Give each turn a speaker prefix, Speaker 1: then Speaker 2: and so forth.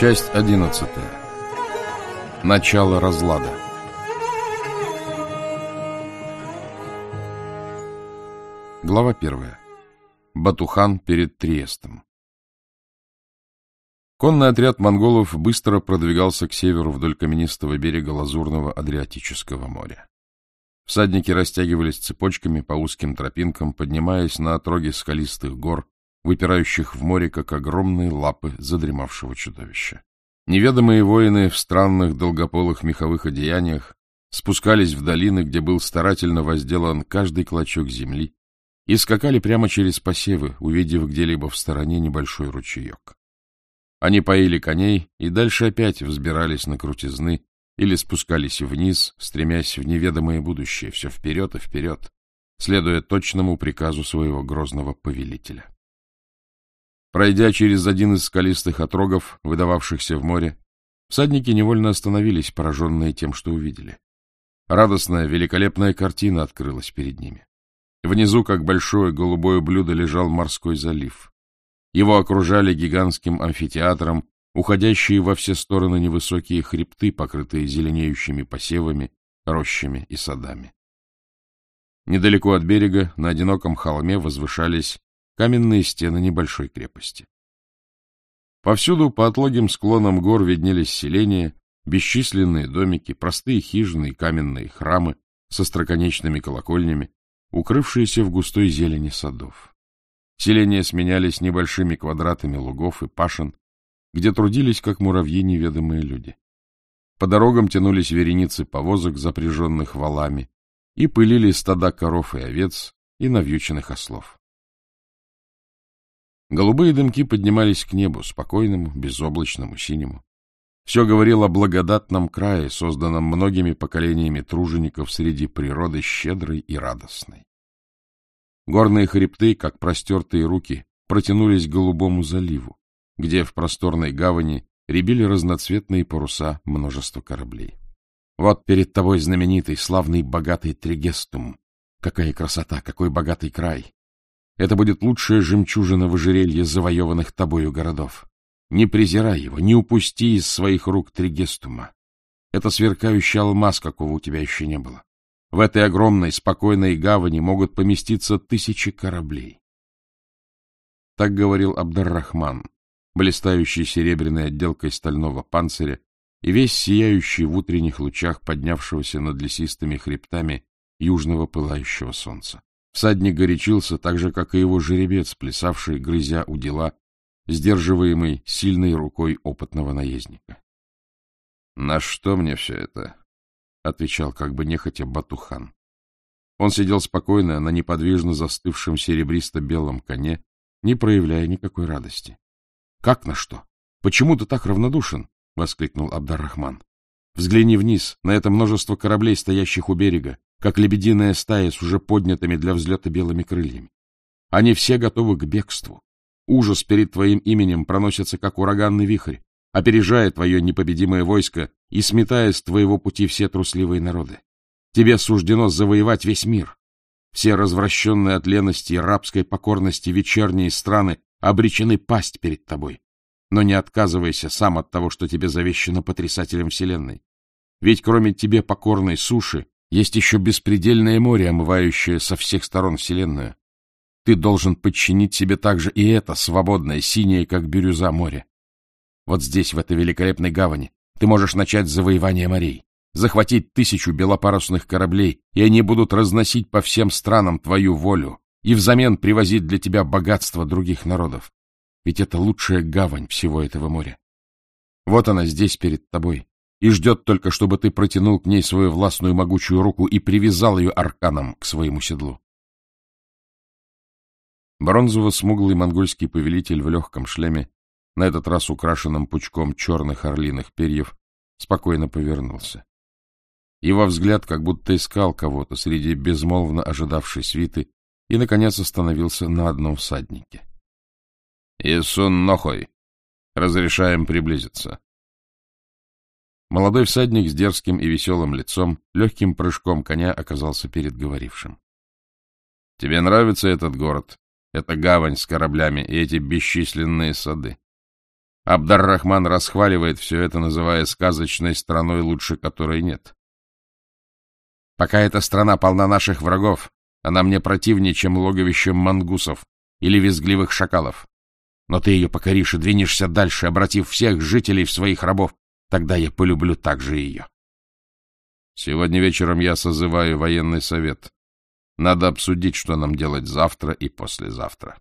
Speaker 1: Часть одиннадцатая. Начало разлада. Глава первая. Батухан перед Триестом. Конный отряд монголов быстро продвигался к северу вдоль каменистого берега Лазурного Адриатического моря. Всадники растягивались цепочками по узким тропинкам, поднимаясь на отроги скалистых гор, выпирающих в море, как огромные лапы задремавшего чудовища. Неведомые воины в странных долгополых меховых одеяниях спускались в долины, где был старательно возделан каждый клочок земли, и скакали прямо через посевы, увидев где-либо в стороне небольшой ручеек. Они поили коней и дальше опять взбирались на крутизны или спускались вниз, стремясь в неведомое будущее, все вперед и вперед, следуя точному приказу своего грозного повелителя. Пройдя через один из скалистых отрогов, выдававшихся в море, всадники невольно остановились, пораженные тем, что увидели. Радостная, великолепная картина открылась перед ними. Внизу, как большое голубое блюдо, лежал морской залив. Его окружали гигантским амфитеатром, уходящие во все стороны невысокие хребты, покрытые зеленеющими посевами, рощами и садами. Недалеко от берега, на одиноком холме, возвышались каменные стены небольшой крепости. Повсюду по отлогим склонам гор виднелись селения, бесчисленные домики, простые хижины и каменные храмы со строконечными колокольнями, укрывшиеся в густой зелени садов. Селения сменялись небольшими квадратами лугов и пашин, где трудились, как муравьи, неведомые люди. По дорогам тянулись вереницы повозок, запряженных валами, и пылили стада коров и овец и навьюченных ослов. Голубые дымки поднимались к небу, спокойному, безоблачному, синему. Все говорило о благодатном крае, созданном многими поколениями тружеников среди природы щедрой и радостной. Горные хребты, как простертые руки, протянулись к голубому заливу, где в просторной гавани рябили разноцветные паруса множества кораблей. Вот перед тобой знаменитый, славный, богатый Тригестум. Какая красота, какой богатый край! Это будет лучшая жемчужина в ожерелье завоеванных тобою городов. Не презирай его, не упусти из своих рук Тригестума. Это сверкающий алмаз, какого у тебя еще не было. В этой огромной, спокойной гавани могут поместиться тысячи кораблей. Так говорил Абдаррахман, блистающий серебряной отделкой стального панциря и весь сияющий в утренних лучах поднявшегося над лесистыми хребтами южного пылающего солнца. Всадник горячился, так же, как и его жеребец, плясавший, грызя у дела, сдерживаемый сильной рукой опытного наездника. — На что мне все это? — отвечал как бы нехотя Батухан. Он сидел спокойно на неподвижно застывшем серебристо-белом коне, не проявляя никакой радости. — Как на что? Почему ты так равнодушен? — воскликнул Абдаррахман. — Взгляни вниз, на это множество кораблей, стоящих у берега как лебединая стая с уже поднятыми для взлета белыми крыльями. Они все готовы к бегству. Ужас перед твоим именем проносится, как ураганный вихрь, опережая твое непобедимое войско и сметая с твоего пути все трусливые народы. Тебе суждено завоевать весь мир. Все развращенные от лености и рабской покорности вечерние страны обречены пасть перед тобой. Но не отказывайся сам от того, что тебе завещено потрясателем вселенной. Ведь кроме тебе покорной суши есть еще беспредельное море, омывающее со всех сторон Вселенную. Ты должен подчинить себе также и это свободное, синее, как бирюза море. Вот здесь, в этой великолепной гавани, ты можешь начать завоевание морей, захватить тысячу белопарусных кораблей, и они будут разносить по всем странам твою волю и взамен привозить для тебя богатство других народов. Ведь это лучшая гавань всего этого моря. Вот она здесь перед тобой, и ждет только, чтобы ты протянул к ней свою властную могучую руку и привязал ее арканом к своему седлу. Бронзово-смуглый монгольский повелитель в легком шлеме, на этот раз украшенном пучком черных орлиных перьев, спокойно повернулся. Его взгляд как будто искал кого-то среди безмолвно ожидавшей свиты и, наконец, остановился на одном всаднике. — Исун Нохой, разрешаем приблизиться. Молодой всадник с дерзким и веселым лицом, легким прыжком коня оказался перед говорившим. — Тебе нравится этот город, эта гавань с кораблями и эти бесчисленные сады? Абдар-Рахман расхваливает все это, называя сказочной страной, лучше которой нет. Пока эта страна полна наших врагов, она мне противнее, чем логовище мангусов или визгливых шакалов. Но ты ее покоришь и двинешься дальше, обратив всех жителей в своих рабов. Тогда я полюблю также ее. Сегодня вечером я созываю военный совет. Надо обсудить, что нам делать завтра и послезавтра.